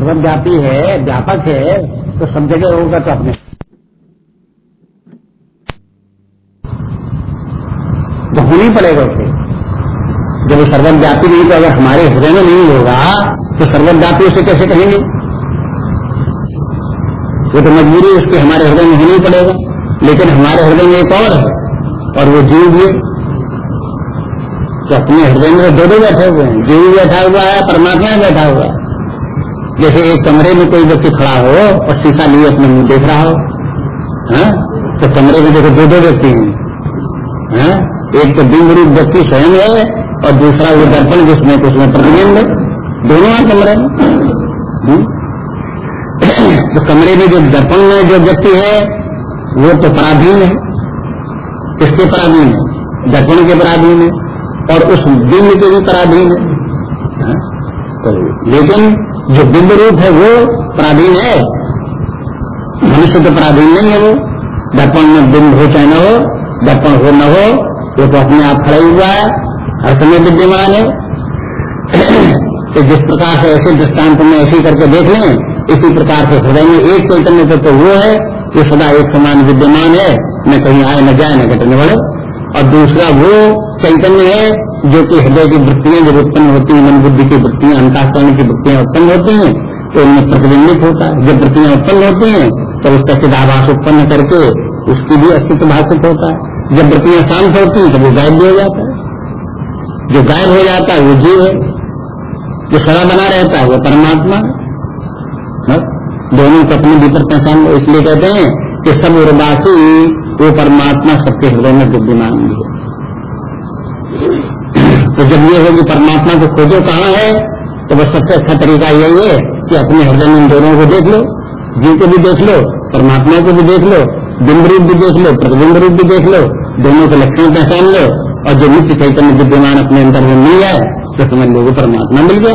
सर्वव्यापी है, व्यापक है तो सब जगह होगा तो अपने तो होनी पड़ेगा उसे। जब वो सर्वव्यापी नहीं तो अगर हमारे हृदय में नहीं होगा तो सर्वव्यापी उसे कैसे कहेंगे? वो तो मजबूरी उसके हमारे हृदय में होनी पड़ेगा। लेकिन हमारे हृदय में एक और है, और वो जीव भी तो अपने हृदय में दो दो बैठे हुए हैं। जीव बैठा हुआ है, परमात्मा बैठा हुआ है। जैसे एक कमरे में कोई व्यक्ति खड़ा हो और शीशा लिए अपने मुँह देख रहा हो, हा? तो कमरे में देखो दो दो व्यक्ति हैं, हा? एक तो बिंब रूप व्यक्ति स्वयं है और दूसरा वो दर्पण जिसमें उसमें प्रतिबिंब है, दोनों है कमरे में हम्म? तो कमरे में जो दर्पण में जो व्यक्ति है, वो तो पराधीन है किसके पराधीन है दर्पण के पराधीन है और उस बिंब के भी पराधीन हाँ? तो लेकिन जो बिंब रूप है वो पराधीन है। मनुष्य तो पराधीन नहीं है वो। दर्पण में बिंब हो चाहे न हो, दर्पण हो न हो, वो तो अपने आप खड़ा हुआ है, हर समय विद्यमान है। तो जिस प्रकार से ऐसे दृष्टांत में ऐसी करके देख लें, इसी प्रकार से हृदय में एक चैतन्य तत्व तो वो है, जो सदा एक समान विद्यमान है, न कहीं आए, न जाए, न घटने वाले और दूसरा वो चैतन्य है जो कि हृदय की वृत्तियाँ जब उत्पन्न होती हैं, मन बुद्धि की वृत्तियाँ, अंताकरण की वृत्तियाँ उत्पन्न होती हैं तो उनमें प्रतिबिंबित होता है। जब वृत्तियाँ उत्पन्न होती हैं तो उसका सिधाभास उत्पन्न करके उसकी भी अस्तित्व भाषित होता है। जब वृत्तियाँ शांत होती हैं तो वो गायब भी हो जाता है। जो गायब हो जाता है, वो जीव है। जो सदा बना रहता है, वो परमात्मा है। दोनों को अपने भीतर पहचान इसलिए कहते हैं कि सब उर्वासी, वो परमात्मा सबके हृदय में विद्यमान भी है। तो जब ये होगी परमात्मा को खोजो कहाँ है तो बस सबसे अच्छा तरीका यही है कि अपने हृदय में दोनों को देख लो जीव को भी देख लो परमात्मा को भी देख लो बिंब रूप भी देख लो प्रतिबिंब रूप भी देख लो दोनों के लक्षण पहचान लो और जो नित्य चैतन्य विद्यमान अपने अंदर में मिल जाए तो समझ लो वो परमात्मा मिल गया।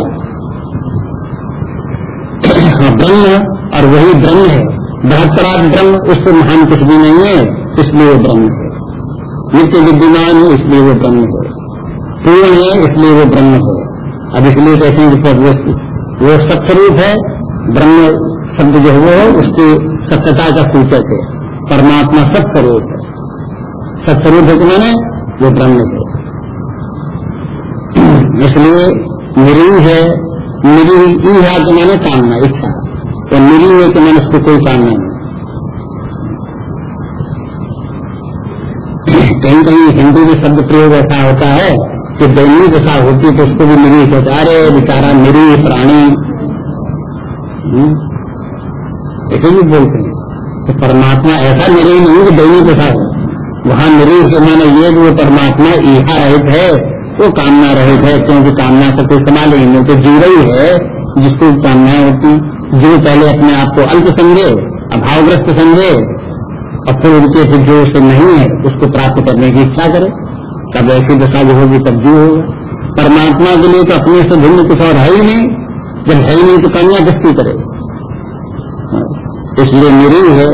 हाँ, ब्रह्म और वही ब्रह्म है। बृहत्तराज ब्रह्म उससे महान कुछ भी नहीं है इसलिए वो ब्रह्म है। नित्य विद्यमान है इसलिए वो ब्रह्म है। पूर्ण है इसलिए वो ब्रह्म है। अब इसलिए कहते हैं कि वो, वो सत्यरूप है ब्रह्म शब्द जो वो है उसकी सत्यता का सूचक है। परमात्मा सत्यरूप है। सत्यरूप है कि मैंने वो ब्रह्म है। इसलिए निरी है निरी ई है कि मैंने कामना इच्छा। तो मिली है कि मैंने उसको कोई कामना नहीं। कहीं कहीं हिंदी में शब्द प्रयोग ऐसा होता है कि दैनिक दशा होती तो उसको भी मिली कहते अरे, बेचारा मेरी प्राणी। हम्म? ऐसे भी बोलते हैं। तो परमात्मा ऐसा मेरी नहीं कि दैनिक दशा हो। वहाँ मेरी से मैंने ये वो परमात्मा ईहा रहित है, वो कामना रहित है, क्योंकि कामना से कोई संभाले नहीं तो जीव ही है, जिसको कामनाएँ होती। जो पहले अपने आप को अल्प समझे, अभावग्रस्त समझे, और फिर उनके जो उसे नहीं है, उसको प्राप्त करने की इच्छा करे। तब ऐसी दशा जो होगी तब जो होगा। परमात्मा के लिए तो अपने से भिन्न कुछ और है ही नहीं। जब है ही नहीं तो कन्या किसकी करे इसलिए मेरी है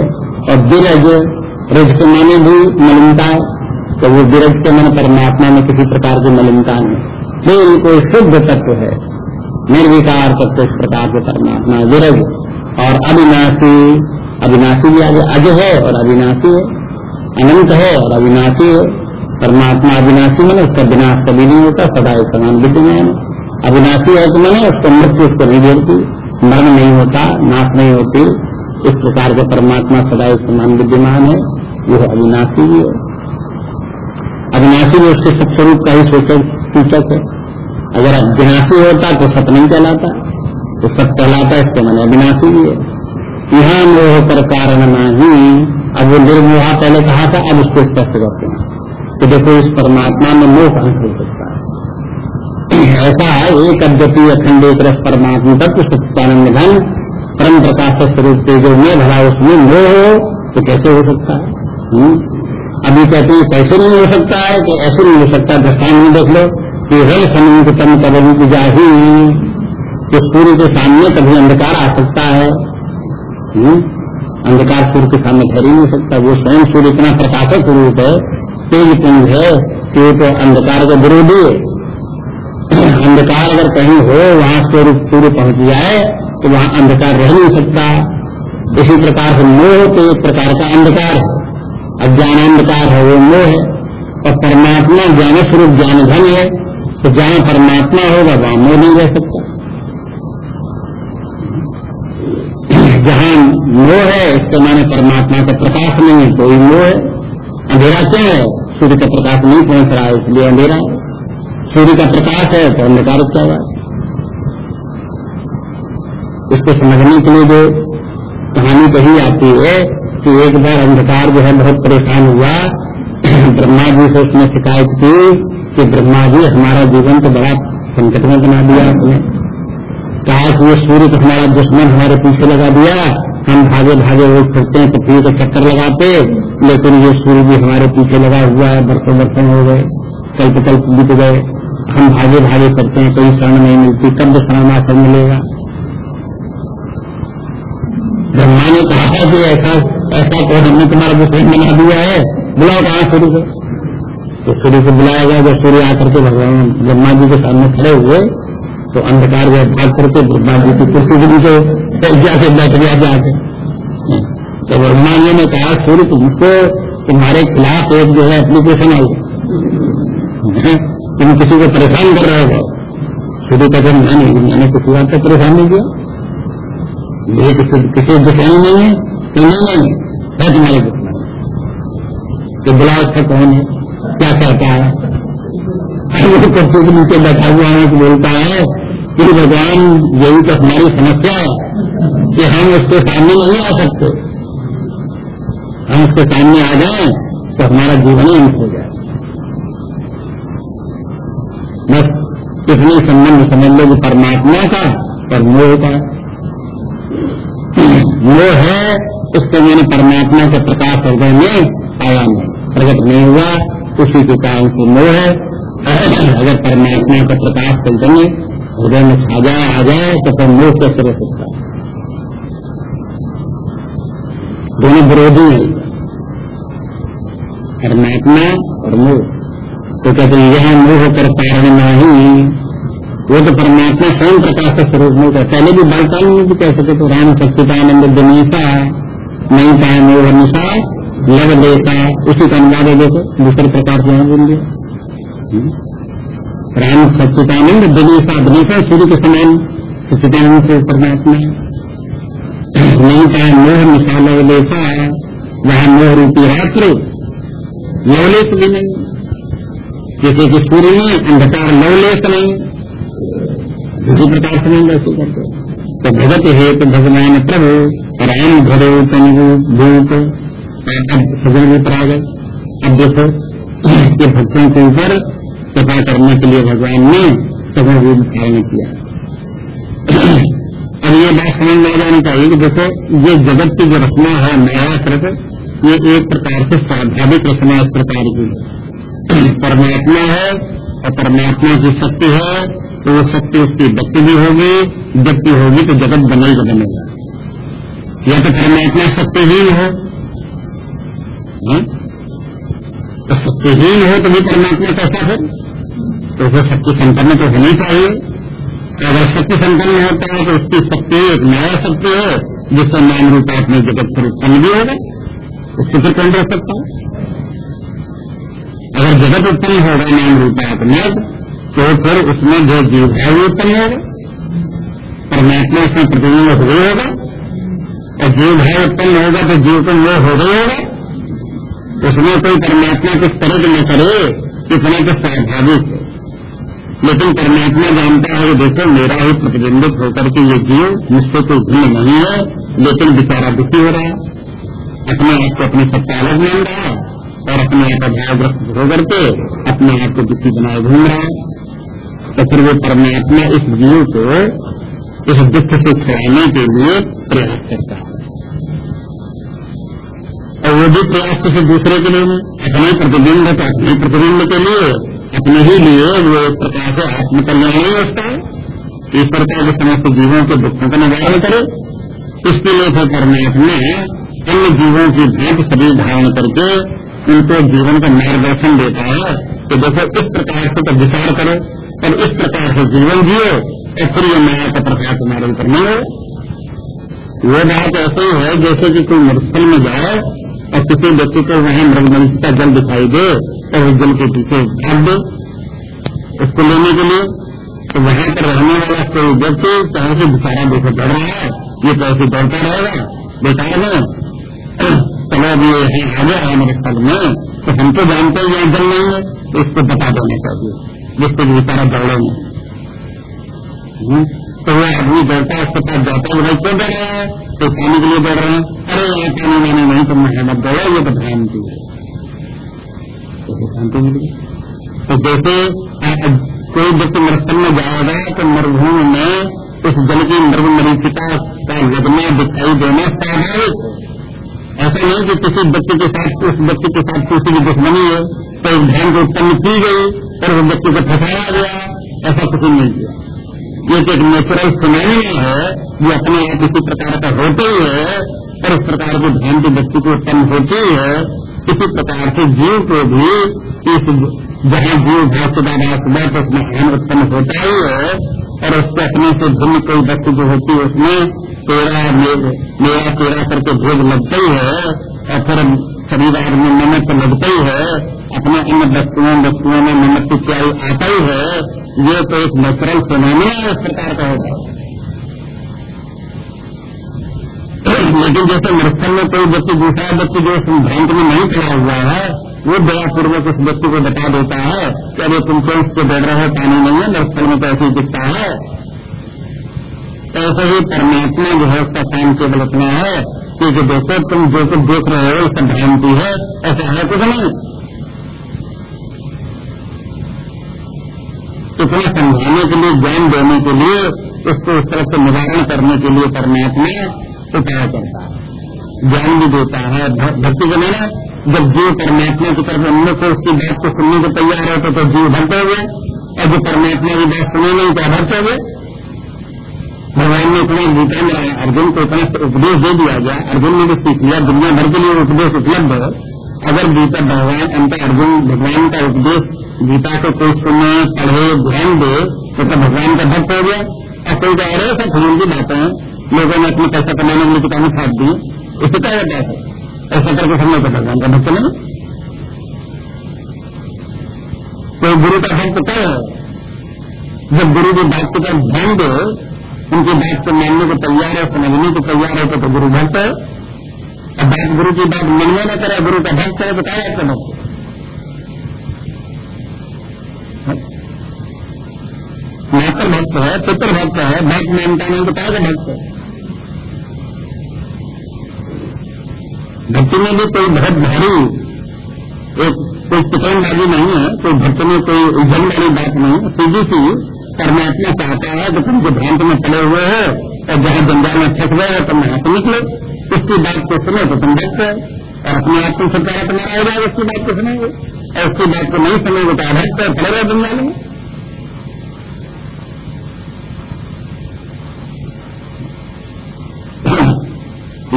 और बिरज रज के माने भी मलिनता है। तो वो बिरज के मन परमात्मा में किसी प्रकार की मलिनता नहीं। बिल्कुल शुद्ध तत्व है। निर्विकार तत्व इस प्रकार के परमात्मा विरज और अविनाशी। अविनाशी भी आगे अज है और अविनाशी है। अनंत है और अविनाशी है। परमात्मा अविनाशी मैंने, उसका विनाश कभी नहीं होता, सदा एक समान विद्यमान अविनाशी है तो मैंने, उसको मृत्यु, उसको नहीं देती मरण नहीं होता, नाश नहीं होती। इस प्रकार के परमात्मा सदा एक समान विद्यमान है, यह अविनाशी भी है। अविनाशी भी उसके सत्स्वरूप का ही सूचक है। अगर विनाशी होता तो सत नहीं कहलाता। तो सत कहलाता इसके मन अविनाशी भी है। यहाँ मोह कर कारण नहीं। अब वो निर्मोहा, पहले कहा था? अब उसको स्पष्ट करते हैं। तो देखो इस परमात्मा में मोह कहाँ हो सकता है। ऐसा है, एक अद्वितीय अखंड, एक रस परमात्मा तत्व सत्यानंद धन, परम प्रकाश स्वरूप तेजो में भला उसमें मोह हो तो कैसे हो सकता है? हम्म? अभी कहते हैं, कैसे नहीं हो सकता है? कि ऐसे नहीं हो सकता। दृष्टान में देख लो कि रल समीप तन कबली जाही कि सूर्य के सामने कभी अंधकार आ सकता है। हम्म? अंधकार सूर्य के सामने ही नहीं सकता। वो स्वयं सूर्य इतना प्रकाशक रूप है तेज पुंज है कि वो तो अंधकार का विरोधी है। अंधकार अगर कहीं हो, वहाँ सूर्य सूर्य पहुँच जाए तो वहाँ अंधकार रह नहीं सकता। इसी प्रकार से मोह तो एक प्रकार का अंधकार है। अज्ञान अंधकार है, वो मोह है। और परमात्मा ज्ञान स्वरूप ज्ञान धन है तो जहाँ परमात्मा होगा, वहाँ मोह नहीं रह सकता। जहाँ मोह है, इसके माने परमात्मा का प्रकाश नहीं है तो कोई मोह है। अंधेरा क्या है? सूर्य का प्रकाश नहीं पहुँच रहा है, इसलिए अंधेरा है। सूर्य का प्रकाश है तो अंधकार क्या हुआ इसको समझने के लिए जो कहानी कही आती है कि एक बार अंधकार जो है बहुत परेशान हुआ। ब्रह्मा जी से उसने शिकायत की कि ब्रह्मा जी, हमारा जीवन तो बड़ा संकट में बना दिया आपने। कहा कि ये सूर्य तो हमारा दुश्मन हमारे पीछे लगा दिया। हम भागे भागे वो फिरते हैं पृथ्वी को चक्कर लगाते, लेकिन ये सूर्य भी हमारे पीछे लगा हुआ है बरसों बरसों हो गए, कल्प कल्प बीत गए। हम भागे भागे करते हैं, कोई शरण नहीं मिलती, कब शरण आकर मिलेगा? ब्रह्मा ने कहा था कि ऐसा ऐसा तो हमने तुम्हारा दुश्मन बना दिया है, बुलाओ कहा सूर्य को? तो सूर्य को बुलाया गया, जब सूर्य आकर के भगवान ब्रह्मा जी के सामने खड़े हुए तो अंधकार जो भाग करके ब्रह्मा जी की कुर्सी के नीचे जाके बैठ गया जाके। तो ब्रह्मा जी ने कहा सूर्य तुमको तुम्हारे खिलाफ एक जो है एप्लीकेशन आई तुम किसी को परेशान कर रहे हो। सूर्य कहते मैंने मैंने किसी बात को परेशान नहीं किया। किसी किसी दुश्मनी नहीं है कि नहीं नहीं है तुम्हारे दुश्मन तो बुलाओ उसका कौन है? क्या कहता है? वो के नीचे बैठा हुआ है तो बोलता है कि भगवान यही तो हमारी समस्या है कि हम उसके सामने नहीं आ सकते। हम उसके सामने आ जाए तो हमारा जीवन ही अंत हो जाए। बस इतनी संबंध समझ लो कि परमात्मा का और मोह का। मोह है उसके मैंने परमात्मा के प्रकाश हृदय में आया नहीं। प्रकट नहीं हुआ, उसी के कारण से मोह है। अगर परमात्मा का प्रकाश चैतन्य हृदय में छा जाए आ जाए तो फिर मोह कैसे रह सकता है। दोनों विरोधी है। परमात्मा और मोह तो कहते हैं, यह मोह कर कारण नहीं। वो तो परमात्मा स्वयं प्रकाश का स्वरूप नहीं कर पहले भी बालकाल में भी कह सके तो राम सच्चिदानंद दिनीसा नहीं पाए मोह निशा लव देता उसी का अनुवाद देखो, दूसरे प्रकार से यहाँ बोल दिया। राम सच्चिदानंद दिनेशा दिनेशा सूर्य के समान सच्चिदानंद से परमात्मा नहीं कहा मोह निशा लवलेशा वह मोह रूपी रात्र लवलेश भी नहीं। जैसे कि सूर्य में अंधकार लवलेश नहीं। इसी प्रकार से नहीं वैसे करते तो भगत है तो भगवान प्रभु, राम भरो तनु भूत अब सजन भी पर आ गए अब देखो कि भक्तों के ऊपर कृपा करने के लिए भगवान ने सभी रूप धारण किया। अब ये बात समझ में जानी चाहिए कि देखो, ये जगत की जो रचना है नया कृत ये एक प्रकार से स्वाभाविक रचना इस प्रकार की परमात्मा है और परमात्मा की शक्ति है तो वो शक्ति उसकी व्यक्ति भी होगी, व्यक्ति होगी तो जगत बनेगा बनेगा। या तो परमात्मा शक्तिहीन हो हाँ? तो शक्तिहीन हो तो भी परमात्मा कैसा है। तो उसे शक्ति संपन्न तो होनी चाहिए। तो अगर शक्ति संपन्न होता है तो उसकी शक्ति एक नया शक्ति है जिससे नाम रूपा अपने जगत पर उत्पन्न भी होगा। उसके फिर कौन रह सकता है? अगर जगत उत्पन्न होगा नाम रूपा तो फिर उसमें जो जीव है वो उत्पन्न होगा। परमात्मा उसमें प्रतिबिंब हो होगा। और जीव है उत्पन्न होगा तो जीव को वो हो गई होगा। उसमें कोई परमात्मा किस तरह की न करे, इतना तो स्वाभाविक है। लेकिन परमात्मा जानता है देखो, मेरा ही प्रतिबिंबित होकर के ये जीव मुझसे कोई भिन्न नहीं है, लेकिन बेचारा दुखी हो रहा है। अपने आप को अपनी सत्ता अलग मान रहा है और अपने आप अभावग्रस्त होकर के अपने आप को दुखी बनाए घूम रहा है। तो फिर वो परमात्मा इस जीव को इस दुख से छुड़ाने के लिए प्रयास करता है। और वो भी प्रयास किसी दूसरे के लिए अपने प्रतिबिंब अपने प्रतिबिंब के लिए अपने ही लिए वो एक प्रकार से आत्मकल्याण नहीं होता है। ईश्वर का जो समस्त जीवों के दुखों का निवारण करे। इसके लिए फिर परमात्मा अन्य जीवों की भेंट शरीर धारण करके उनको जीवन का मार्गदर्शन देता है कि देखो इस प्रकार से तो विचार करो और इस प्रकार से जीवन जियो और फिर ये माया का प्रकार तुम्हारे ऊपर नहीं हो वो बात ऐसे ही है जैसे कि कोई मरुस्थल में जाए और किसी व्यक्ति को वहाँ मृगमंच का जल दिखाई दे तो उस जल के पीछे भाग दे। उसको लेने के लिए तो वहाँ पर रहने वाला कोई व्यक्ति चाहे से बेचारा देखो बढ़ रहा है, ये तो ऐसे दौड़ता रहेगा। बेकार में चलो अभी ये आ गया हमारे स्थल में। तो हम तो जानते हैं यहाँ जल नहीं है तो इसको बता देना चाहिए, जिससे बेचारा दौड़े नहीं हम्म? तो वो आदमी दौड़ता है, उसके पास जाता है क्यों दौड़ रहा है? तो पानी के लिए दौड़ रहे हैं। अरे यहाँ पानी मैंने नहीं तो मैं मत दौड़ा ये तो भ्रांति है। शांति मिली? तो जैसे कोई व्यक्ति मरुस्थल में जाएगा तो मरुभूमि में उस जल की मृग मरीचिका का लगना दिखाई देना स्वाभाविक। ऐसा नहीं कि किसी व्यक्ति के साथ, उस व्यक्ति के साथ किसी की दुश्मनी है तो एक ध्यान को उत्पन्न की गई और उस व्यक्ति को फंसाया गया, ऐसा कुछ नहीं किया। ये तो एक नेचुरल फिनोमिना है जो अपने आप इसी प्रकार का होते ही है और इस प्रकार की भ्रांति व्यक्ति को उत्पन्न होती है इसी प्रकार से जीव को भी इस जहाँ जीव भाषुदा तो उसमें अहम उत्पन्न होता ही है और उसके अपने से भिन्न कोई वस्तु जो होती है उसमें तेरा, मेरा तेरा करके भेद लगता ही है और फिर शरीर में नमक लगता ही है। अपने अन्य वस्तुओं वस्तुओं में नमक इत्यादि आता ही है, ये तो एक नेचुरल फिनोमिना इस प्रकार का होता है लेकिन जैसे मृस्थल में कोई व्यक्ति, दूसरा व्यक्ति जो भ्रांत में नहीं खड़ा हुआ है, वो दयापूर्वक उस व्यक्ति को बता देता है कि अरे तुम क्यों उसके डर रहे हो पानी नहीं है मृस्थल में तो ऐसे ही दिखता है। ऐसे ही परमात्मा जो है उसका काम केवल इतना है कि देखो, तुम जो कुछ देख रहे हो उसका भ्रांति है, ऐसा है कुछ नहीं। इतना समझाने के लिए, ज्ञान देने के लिए, उसको उस तरह से निवारण करने के लिए परमात्मा उपाय करता है। ज्ञान भी देता है भक्ति के मैंने जब जीव परमात्मा की तरफ़ उनमें को उसकी बात को सुनने को तैयार होते तो जीव भरते हुए, और जो परमात्मा की बात सुने नहीं तो अभक्त हुए। भगवान ने इतना गीता में अर्जुन को इतना उपदेश दे दिया गया, अर्जुन ने भी सीख लिया, दुनिया भर के लिए उपदेश उपलब्ध है। अगर गीता भगवान, अंत अर्जुन, भगवान का उपदेश गीता को कोई सुने पढ़े ध्यान दे तो, तो भगवान का भक्त हो गया। और कोई कह रहे सब फजूल की बातें लोगों ने अपने पैसा कमाने के लिए किताबें छाप दी इससे क्या होता है। ऐसा करके समझ तो भगवान का भक्त नहीं कोई गुरु का भक्त क्या है जब गुरु की बात की तरफ़ ध्यान दे उनकी बात को मानने को तैयार है समझने को तैयार है तो गुरु भक्त है। और बात गुरु की बात मिलने न करे गुरु का भक्त है तो क्या भक्त मातर भक्त है, पुत्र भक्त है, भक्त मानता नहीं तो क्या भक्त है। भक्ति में भी कोई बहुत भारी, एक कोई चिकनबाजी नहीं है, कोई भक्त में कोई उलझन वाली बात नहीं सीधी सी परमात्मा चाहता है कि तुम जो भ्रांत में पड़े हुए हो, और जहाँ जंजाल में फंस गए हो तुम यहाँ से निकलो। उसकी बात को सुनो तो तुम भक्त है, और अपने आप को सरकार तुम्हारा हो उसकी बात को सुनेंगे, और उसकी बात को नहीं सुनेंगे तो अभक्त है रहे जंजाल में।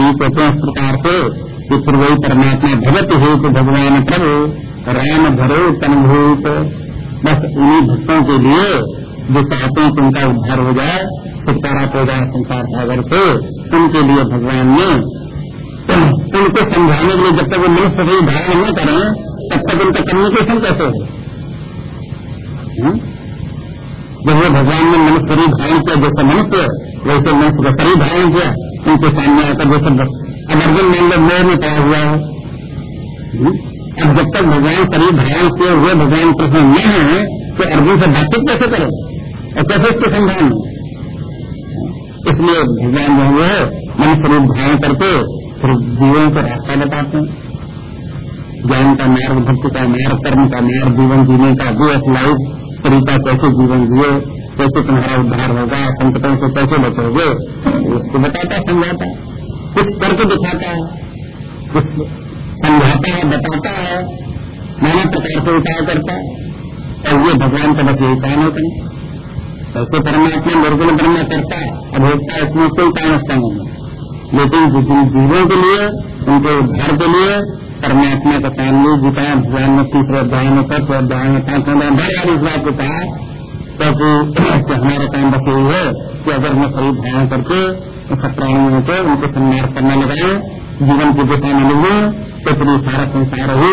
कहते हैं इस प्रकार से कि फिर वही परमात्मा भगत हो तो भगवान प्रभु, राम भरो तनुभूत बस उन्हीं भक्तों के लिए जो चाहते हैं कि उनका उद्धार हो जाए छुटकारा हो जाए संसार सागर से उनके लिए भगवान ने उनको समझाने के लिए जब तक वो मनुष्य से धारण न करें, तब तक उनका कम्युनिकेशन कैसे हो हम्म? जब वो भगवान ने मनुष्य शरीर धारण किया, जैसे मनुष्य, वैसे मनुष्य का शरीर धारण किया उनके सामने आकर वो सब अब अर्जुन मान लो मोह में पड़ा हुआ है? अब जब तक भगवान शरीर धारण किए हुए भगवान प्रसन्न न है तो अर्जुन से बातचीत कैसे करें? और कैसे उसको समझाएँ इसलिए भगवान जो है, मन स्वरूप धारण करके फिर जीवन को रास्ता बताते हैं। ज्ञान का मार्ग, भक्ति का मार्ग, कर्म का मार्ग, जीवन जीने का वे लाइफ तरीका कैसे जीवन जिए। कैसे तुम्हारा उद्धार होगा संकटों से कैसे बचोगे? उसको बताता, समझाता। कुछ करके दिखाता? है कुछ समझाता है बताता? है नाना प्रकार से उपाय करता। है और ये भगवान का बस यही काम होता है ऐसे परमात्मा निर्गुण ब्रह्म करता? है अब होता है इसमें कोई काम उसका नहीं है। लेकिन जीवों के लिए, उनके उद्धार के लिए, परमात्मा का काम नहीं जीता भगवान में तीसरे अध्याय में, चौथे अध्याय में, पाँचवें अध्याय हर इस बात को कहा क्योंकि हमारा काम बस यही है कि अगर मैं शरीर धारण करके सब प्राणियों को उनको सम्मान करने लगाए, जीवन की दिशा में लगे तो पूरी सारा संसार ही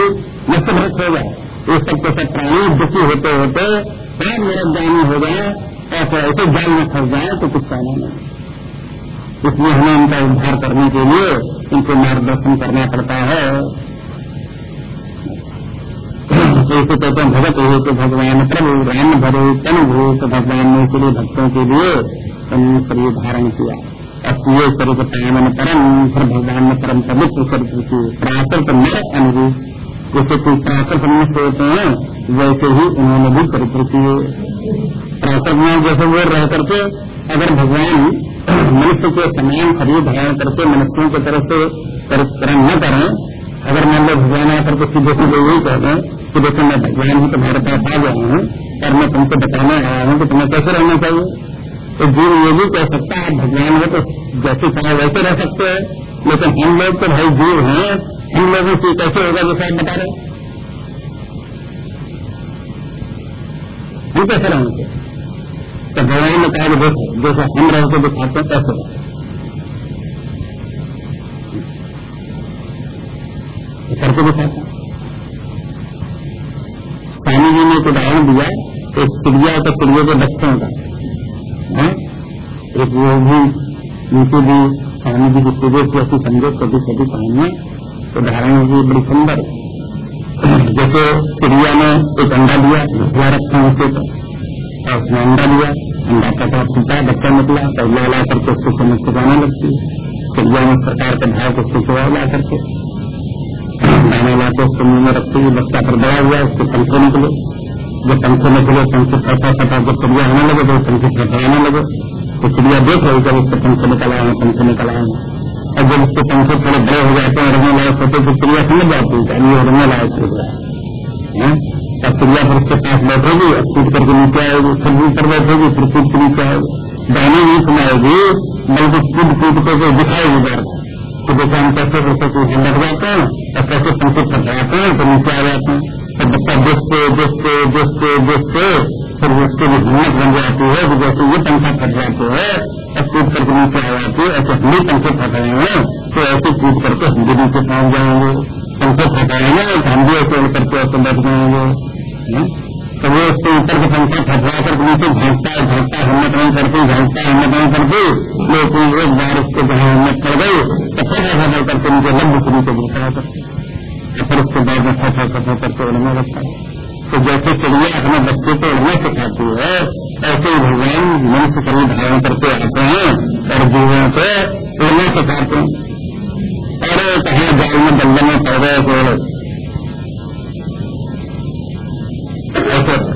नष्ट भ्रष्ट हो जाए ये सब के सब प्राणी दुखी होते होते सब निरज्ञानी हो गए, ऐसे ऐसे जाल में फंस जाए तो कुछ कहना नहीं। इसलिए हमें उनका उद्धार करने के लिए उनको मार्गदर्शन करना पड़ता है। जैसे कहते हैं भगत हो तो भगवान प्रभु, राम भरे तन भो तो भगवान ने इसलिए भक्तों के लिए शरीर धारण किया। अप्रिय स्वरूप पावन परम, फिर भगवान ने परम पवित्र स्वरूप की प्राकृत नर अनुरूप। जैसे कोई प्राकृत मनुष्य होते हैं, वैसे ही उन्होंने भी चरित्र किए। प्राकृत में जैसे वो रह करके अगर भगवान मनुष्य के समान शरीर धारण करके मनुष्यों की तरफ़ से परिक्रम न करें, अगर मान लो भगवान आकर के सीधे सीधे यही कह दें कि देखो मैं भगवान हूँ तुम्हारे पास आ गया हूँ और मैं तुमको बताने आया हूँ कि तुम्हें कैसे रहना चाहिए? तो जीव ये भी कह सकता है भगवान हो तो जैसे चाहे वैसे रह सकते हैं, लेकिन हम लोग तो भाई जीव हैं, हम लोगों से कैसे होगा जैसे आप बता रहे हम कैसे रहेंगे तो भगवान ने कहा देखो, जैसे हम रह के दिखाते हैं कैसे करके दिखाते हैं। एक उदाहरण दिया एक चिड़िया तो चिड़ियों के बच्चों का एक वो भी, उनको भी स्वामी जी की सूर्य की ऐसी समझो छोटी छोटी कहानियाँ उदाहरण होगी बड़ी सुंदर जैसे चिड़िया ने एक अंडा दिया घोसला रखा तो और उसने अंडा दिया अंडा का थोड़ा फूटा, बच्चा निकला तो ला करके उसको समझ से जाने लगती चिड़िया में सरकार के भाव को सिखवा ला करके। दाना लाके उसको मुँह में रखते हुए बच्चा पर बड़ा हुआ, उसके पंखे निकले। जब पंखे निकले पंखे फटा फटा जब चिड़िया आने लगे तो पंखे फटाने लगे। तो चिड़िया देख रही जब उसके पंखे निकल आए, पंखे निकल आए। और जब उसके पंखे थोड़े बड़े हो जाते हैं रंगे लायक होते तो चिड़िया समझ जाती है ये रंगे लायक हो गया। तब चिड़िया फिर उसके पास बैठेगी, और कूद करके नीचे आएगी, फिर ऊपर बैठेगी, फिर कूद के नीचे आएगी। गाने नहीं सुनाएगी, बल्कि कूद कूद करके दिखाएगी डर तो देखो हम कैसे कैसे कुछ लग जाते हैं, और कैसे पंखे फटराते हैं तो नीचे आ जाते हैं। बच्चा देखते देखते देखते देखते फिर उसके भी हिम्मत बन जाती है कि जैसे ये पंखा फट जाते हैं और कूद करके नीचे आ जाती है, ऐसे हम भी पंखे फट रहे हैं तो ऐसे कूद करके हम भी नीचे पहुँच जाएँगे। पंखे फटाएँगे तो हम भी ऐसे करके ऐसे बैठ जाएँगे तो वो उसके ऊपर के पंखा फटवा कर नीचे झांकता है झांकता, हिम्मत नहीं करती झांकता, हिम्मत नहीं करती लेकिन एक बार उसको जहाँ हिम्मत कर गई तो फिर ऐसा करके नीचे लंबी नीचे गिरता है फिर उसके बाद में फटा फटा करके उड़ने लगता है। तो जैसे चिड़िया अपने बच्चे को उड़ना सिखाती है, ऐसे ही भगवान मनुष्य कभी धारण करके आते हैं और जीवों को उड़ना सिखाते हैं। अरे कहीं जाल में दलदल में पड़ गए ऐसे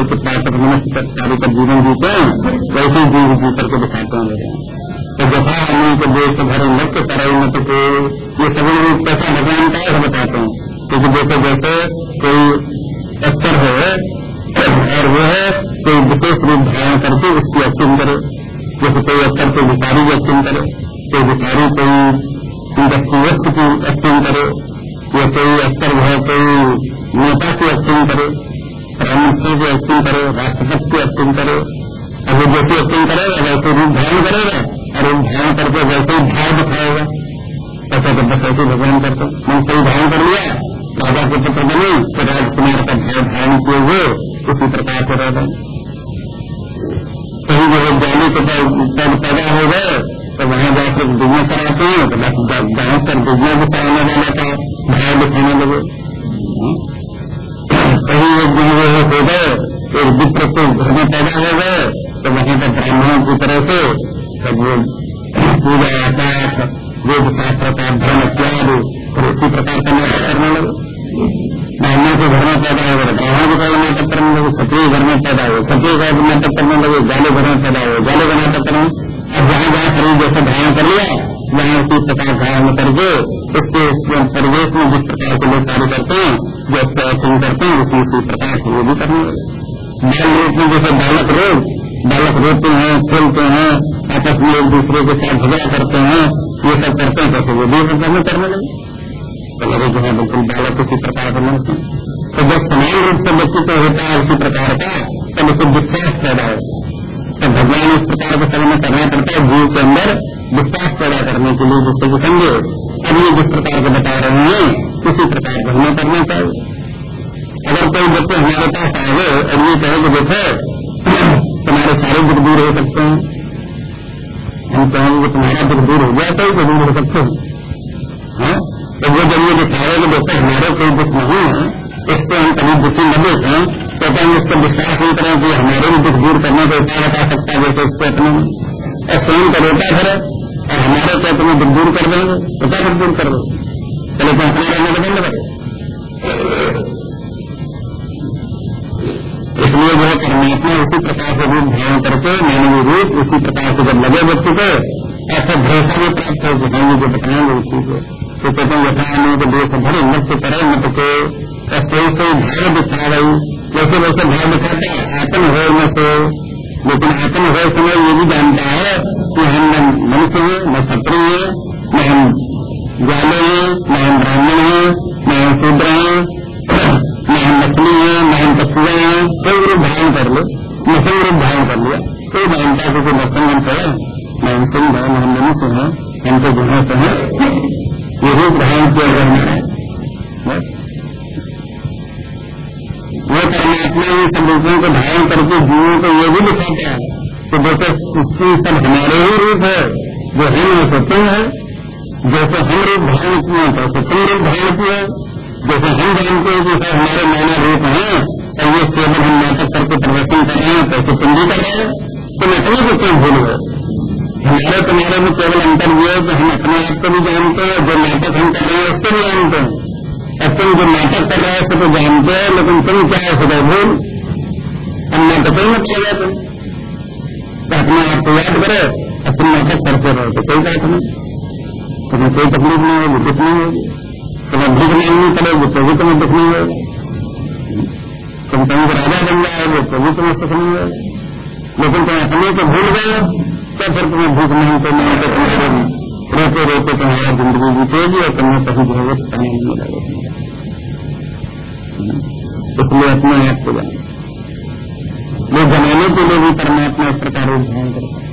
जैसे कि प्राकृत मनुष्य कार्य का जीवन जीते हैं वैसे जीव जी करके दिखाते हैं लोग तो जथा हमें को देश भर नृत्य करे मत को ये सभी लोग कैसा भगवान का है बताते हैं। क्योंकि जैसे जैसे कोई अक्षर हो, और वो है, कोई विशेष रूप धारण करके उसकी अर्चन करे। जैसे कोई अक्षर कोई भिखारी की अर्चन करे, कोई भिखारी कोई व्यक्तिवस्त की अर्चन करे, या कोई अक्षर है, कोई नेता की अर्चन करे। मिनिस्टर की अर्चन करे राष्ट्रपति की अर्चन करे अगर जैसे अर्चन करेगा वैसे रूप ध्यान करेगा, और रूप धारण करके वैसे ही भाव दिखाएगा। ऐसा तो बस ऐसे भगवान करते मन सही धारण कर लिया राजा के पुत्र बने तो राजकुमार का भाव धारण किए हुए, उसी प्रकार से रह गए कहीं जो है जाने के पद पैदा हो गए तो वहाँ जाकर दुनिया कराते हैं तो बस जहाँ पर दुनिया भी कराने वाला था भाई दिखाने लगे। कहीं एक दिन जो है हो गए एक विप्र को घर में पैदा हो गए तो वहाँ पर ब्राह्मणों की तरह से सब वो पूजा पाठ वेद शास्त्र का धर्म इत्यादि फिर उसी प्रकार का नाटक करने लगे ब्राह्मण के घर में पैदा हो ब्राह्मण के घर में नाटक करने लगे क्षत्रिय घर में पैदा हो क्षत्रिय घर नाटक करने लगे जाले घर में पैदा हो जाले का नाटक करने अब जहाँ जहाँ शरीर जैसे धारण कर लिया वहाँ उसी प्रकार धारण करके उसके परिवेश में जिस प्रकार के लोग कार्य करते हैं, जो प्रयत्न करते हैं उसी उसी प्रकार से वो भी करने बाल रूप में जैसे बालक रोग बालक रोते हैं खेलते हैं, आपस में एक दूसरे के साथ झगड़ा करते हैं, ये सब करते हैं कैसे वो भी में करने लगे। तो लगे जो है, बिल्कुल बालक उसी प्रकार का मनुष्य तो जब समान रूप से व्यक्तित्व होता है उसी प्रकार का, तब उसे विश्वास पैदा होता है। तो भगवान इस प्रकार का समय करना पड़ता है, जीव के अंदर विश्वास पैदा करने के लिए जिससे कि समझे जिस प्रकार के बता रहे हैं, उसी प्रकार का हमें करना चाहिए। अगर कोई बच्चे हमारे पास आए और ये कहे कि देखो, तुम्हारे सारे दुख दूर हो सकते हैं। हम कहेंगे तुम्हारा दुख दूर हो गया तो दूर हो सकते हैं। हाँ? तो वो जब ये दिखाए कि देखो, हमारे कोई दुख नहीं है इसको हम कभी दुखी न देखें तो हम इसको विश्वास नहीं करें कि हमारे भी दुख दूर करने का उपाय बता सकता है जैसे इसको अपने स्वयं का रोटा और हमारे क्या तुम्हें दुख दूर कर देंगे तो क्या दुख दूर कर दो चलो तो अपने रहने का बंद करे। इसलिए जो परमात्मा उसी प्रकार से रूप धारण करके, मानवीय रूप उसी प्रकार से जब लगे व्यक्ति को, ऐसा भरोसा भी प्राप्त हो कि हम जो बताएँगे उसी को। तो कहते हैं, यथा को देश भरे मत करे मत को कोई कोई भाव दिखा रही वैसे वैसे भाव दिखाता है आतन हो न तो लेकिन आतन हो समय ये भी जानता है कि हम न मनुष्य हैं, न क्षत्रिय है, न हम ज्वाले हैं, न हम ब्राह्मण हैं, न हम शूद्र हैं, न हम मछली है, न हम कछुआ है। कोई रूप धारण कर लो नसल रूप धारण कर लिया। कोई जानता है कोई नसल हम है। न हम सिंह है न हम मनुष्य है, हम तो गुणों से है। ये रूप धारण किया करना है। परमात्मा इन सबको धारण करके जीवों को ये भी दिखाता है कि जैसे सब हमारे ही रूप है, जो हम वो तुम है, जैसे हम रूप धारण किए तो तुम रूप धारण किए जैसे हम जानते हैं कि हमारे नाना रूप हैं, और ये केवल हम नाटक करके प्रदर्शन कर रहे हैं कैसे तुम भी कर रहे हैं। तुम अपने को क्यों भूल? गए हमारे तुम्हारे में केवल अंतर ये है कि हम अपने आप को भी जानते हैं, जो नाटक हम कर रहे हैं, उसको भी जानते हैं। और तुम जो नाटक कर रहे हो तो जानते हो, लेकिन तुम क्या है सदैव भूल? हम नाटक ही मत चले तुम तो। अपने आप को याद करो और तुम नाटक करते रहो तो कोई बात नहीं। तुम्हें कोई तकलीफ़ नहीं होगी, दुख नहीं होगी। तुम्हें भूख मांगनी पड़ेगी तो भी तुम्हें दुख नहीं होगा। तुम कहीं राजा बन जाओगे तो भी तुम्हें सुख नहीं होगा। लेकिन तुम अपने को भूल गए तो फिर तुम्हें भूख नहीं तो नहीं तो रोते रोते तुम्हारा ज़िंदगी बीतेगी और तुम्हें कभी जो है समय नहीं लगेगा। इसलिए अपने आप को जाने। वो जमाने के लिए भी परमात्मा इस प्रकार ध्यान करता है।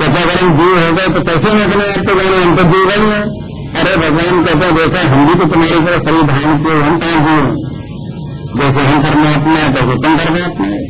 अगर हम जीव हो गए तो कैसे हम अपने आप को जाने? हम तो जीव गए हैं। अरे भगवान हैं देखा, हम भी तो तुम्हारी तरह सभी धारण किए, हम कहाँ हुए जैसे हम परमात्मा है तैसे तुम परमात्मा है।